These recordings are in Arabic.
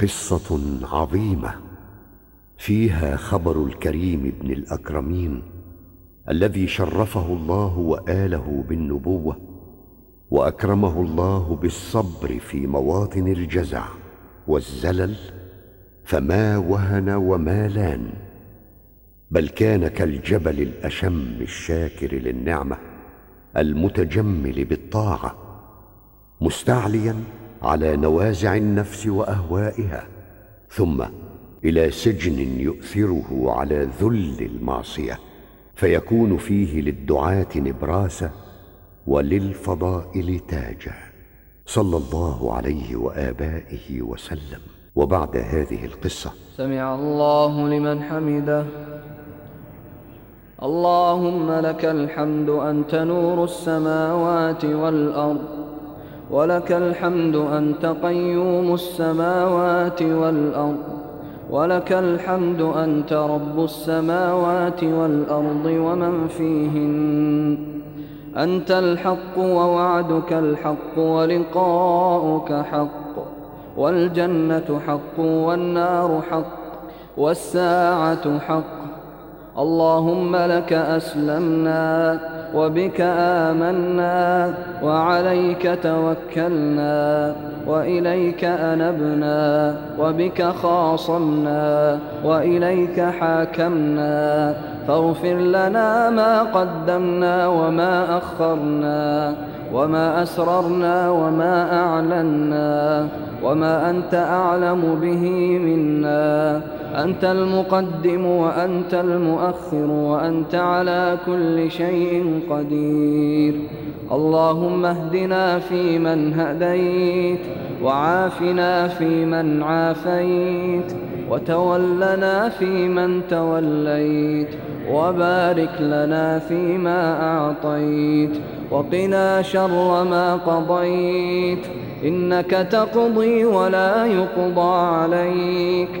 قصة عظيمة. فيها خبر الكريم ابن الأكرمين الذي شرفه الله وآله بالنبوة وأكرمه الله بالصبر في مواطن الجزع والزلل فما وهن وما لأن. بل كان كالجبل الأشم الشاكر للنعمة المتجمل بالطاعة مستعليا على نوازع النفس وأهوائها ثم إلى سجن يؤثره على ذل المعصية فيكون فيه للدعاة نبراسا وللفضائل تاجا صلى الله عليه وآبائه وسلم. وبعد هذه القصة. سمع الله لمن حمده. اللهم لك الحمد أنت نور السماوات والأرض. ولك الحمد أنت قيوم السماوات والأرض. ولك الحمد أنت رب السماوات والأرض ومن فيهن. أنت الحق ووعدك الحق ولقاؤك حق. والجنة حق والنار حق والساعة حق. اللهم لك أسلمنا. وبك آمنا وعليك توكلنا وإليك أنبنا وبك خاصمنا وإليك حاكمنا فاغفر لنا ما قدمنا وما أخرنا وما أسررنا وما أعلنا وما أنت أعلم به منا أنت المقدم وأنت المؤخر وأنت على كل شيء قدير. اللهم اهدنا فيمن هديت وعافنا فيمن عافيت وتولنا فيمن توليت وبارك لنا فيما أعطيت وقنا شر ما قضيت إنك تقضي ولا يقضى عليك.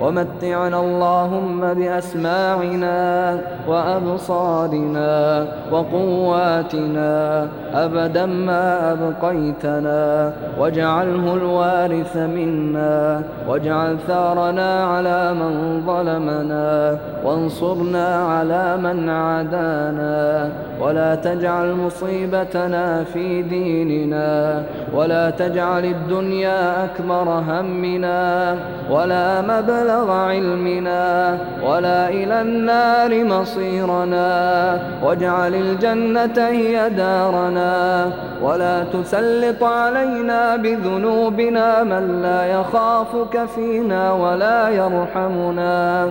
ومتعنا اللهم بأسماعنا وأبصارنا وقواتنا أبدا ما أبقيتنا واجعله الوارث منا واجعل ثارنا على من ظلمنا وانصرنا على من عادانا ولا تجعل مصيبتنا في ديننا ولا تجعل الدنيا أكبر همنا ولا مبلغ علمنا ولا إلى النار مصيرنا واجعل الجنة هي دارنا ولا تسلط علينا بذنوبنا من لا يخافك فينا ولا يرحمنا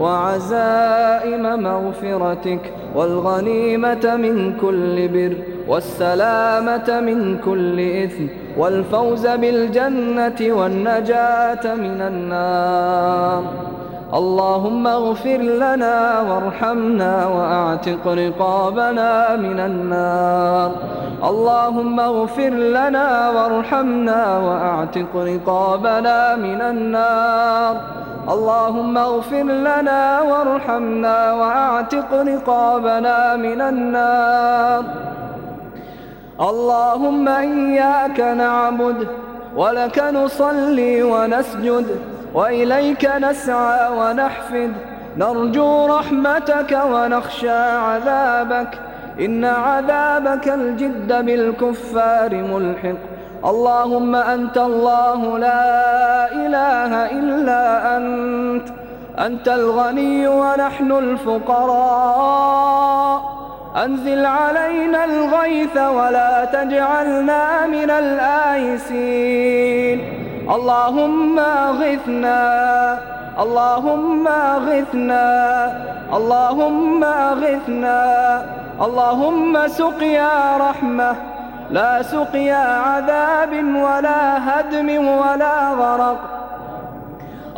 وعزائم مغفرتك والغنيمة من كل بر والسلامة من كل إثم والفوز بالجنة والنجاة من النار. اللهم اغفر لنا وارحمنا وأعتق رقابنا من النار. اللهم اغفر لنا وارحمنا وأعتق رقابنا من النار. اللهم اغفر لنا وارحمنا واعتق رقابنا من النار. اللهم إياك نعبد ولك نصلي ونسجد وإليك نسعى ونحفد. نرجو رحمتك ونخشى عذابك. إن عذابك الجد بالكفار ملحق. اللهم أنت الله لا إله إلا أنت أنت الغني ونحن الفقراء. أنزل علينا الغيث ولا تجعلنا من الآيسين. اللهم أغثنا اللهم أغثنا اللهم أغثنا اللهم سقيا رحمة. لا سقيا عذاب ولا هدم ولا غرق.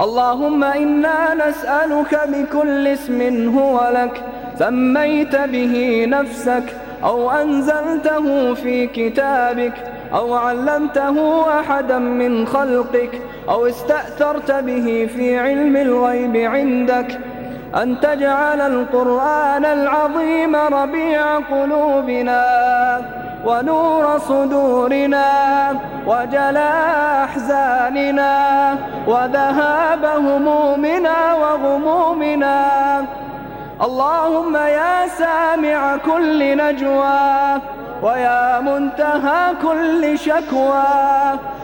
اللهم إنا نسألك بكل اسم هو لك سميت به نفسك أو أنزلته في كتابك أو علمته أحدا من خلقك أو استأثرت به في علم الغيب عندك. أن تجعل القرآن العظيم ربيع قلوبنا. ونور صدورنا وجلاء أحزاننا وذهاب همومنا وغمومنا. اللهم يا سامع كل نجوى ويا منتهى كل شكوى.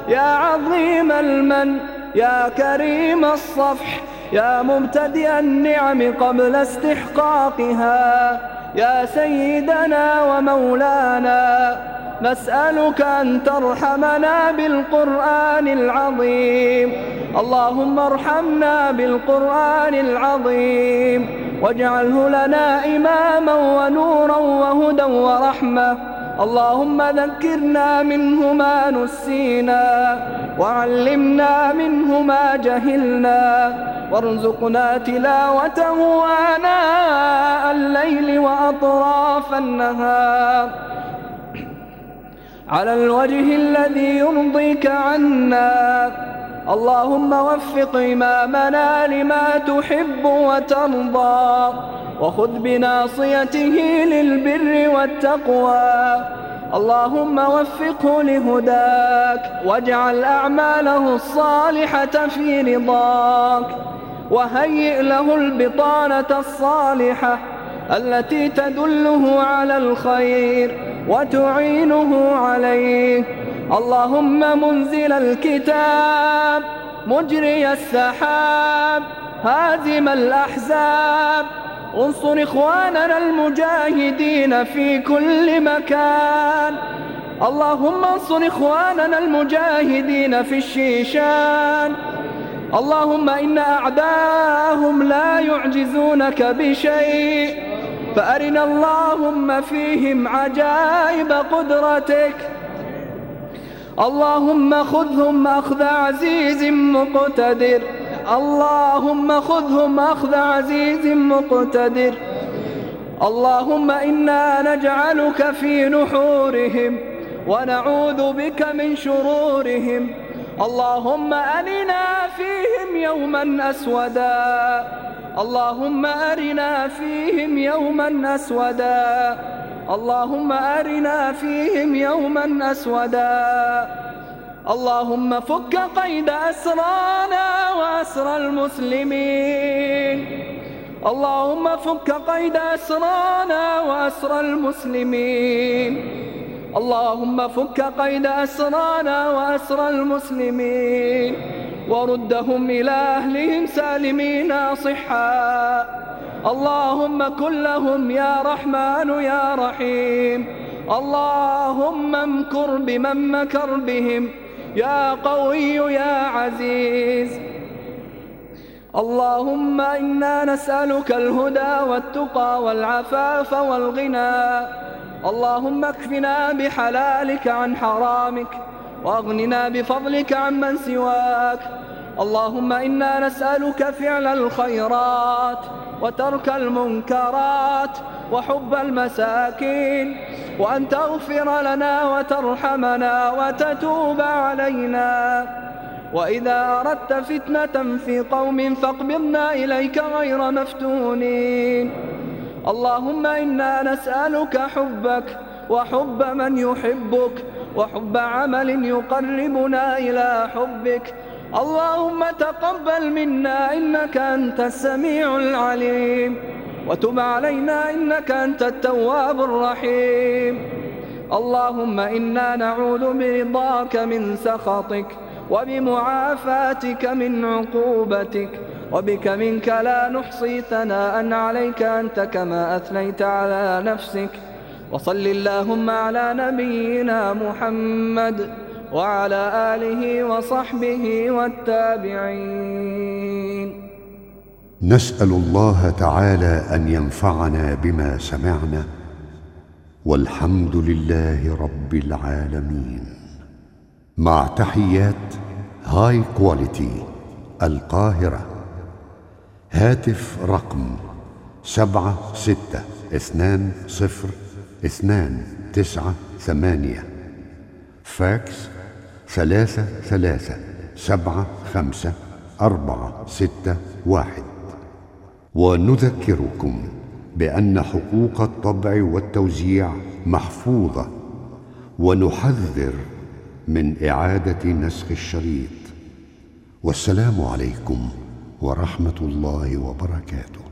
يا عظيم المن يا كريم الصفح يا مبتدئ النعم قبل استحقاقها. يا سيدنا ومولانا نسألك أن ترحمنا بالقرآن العظيم. اللهم ارحمنا بالقرآن العظيم. واجعله لنا إماما ونورا وهدى ورحمة. اللهم ذكرنا منه ما نسينا وعلمنا منه ما جهلنا. وارزقنا تلاوته آناء الليل وأطراف النهار. على الوجه الذي يرضيك عنا. اللهم وفق إمامنا لما تحب وترضى. وخذ بناصيته للبر والتقوى. اللهم وفقه لهداك واجعل أعماله الصالحة في رضاك وهيئ له البطانة الصالحة التي تدله على الخير وتعينه عليه. اللهم منزل الكتاب مجري السحاب هازم الأحزاب انصر إخواننا المجاهدين في كل مكان. اللهم انصر إخواننا المجاهدين في الشيشان. اللهم إن أعداءهم لا يعجزونك بشيء. فأرنا اللهم فيهم عجائب قدرتك. اللهم خذهم أخذ عزيز مقتدر. اللهم خذهم أخذ عزيز مقتدر. اللهم إنا نجعلك في نحورهم ونعوذ بك من شرورهم. اللهم أرنا فيهم يوما أسودا. اللهم أرنا فيهم يوما أسودا. اللهم أرنا فيهم يوما أسودا. اللهم فك قيد أسرانا وأسر المسلمين. اللهم فك قيد أسرانا وأسر المسلمين. اللهم فك قيد أسرانا وأسر المسلمين. وردهم إلى أهلهم سالمين صحا. اللهم كن لهم يا رحمن يا رحيم. اللهم امكر بمن مكر بهم. يا قوي يا عزيز. اللهم إنا نسألك الهدى والتقى والعفاف والغنى. اللهم اكفنا بحلالك عن حرامك واغننا بفضلك عمن سواك. اللهم إنا نسألك فعل الخيرات. وترك المنكرات وحب المساكين وأن تغفر لنا وترحمنا وتتوب علينا. وإذا أردت فتنة في قوم فاقبضنا إليك غير مفتونين. اللهم إنا نسألك حبك وحب من يحبك وحب عمل يقربنا إلى حبك. اللهم تقبل منا إنك أنت السميع العليم وتب علينا إنك أنت التواب الرحيم. اللهم إنا نعوذ برضاك من سخطك وبمعافاتك من عقوبتك وبك منك لا نحصي ثناء عليك أنت كما أثنيت على نفسك. وصل اللهم على نبينا محمد وعلى آله وصحبه والتابعين. نسأل الله تعالى أن ينفعنا بما سمعنا والحمد لله رب العالمين. مع تحيات هاي كواليتي القاهرة. هاتف رقم سبعة ستة اثنان صفر اثنان تسعة ثمانية. فاكس ثلاثة ثلاثة سبعة خمسة أربعة ستة واحد. ونذكركم بأن حقوق الطبع والتوزيع محفوظة. ونحذر من إعادة نسخ الشريط. والسلام عليكم ورحمة الله وبركاته.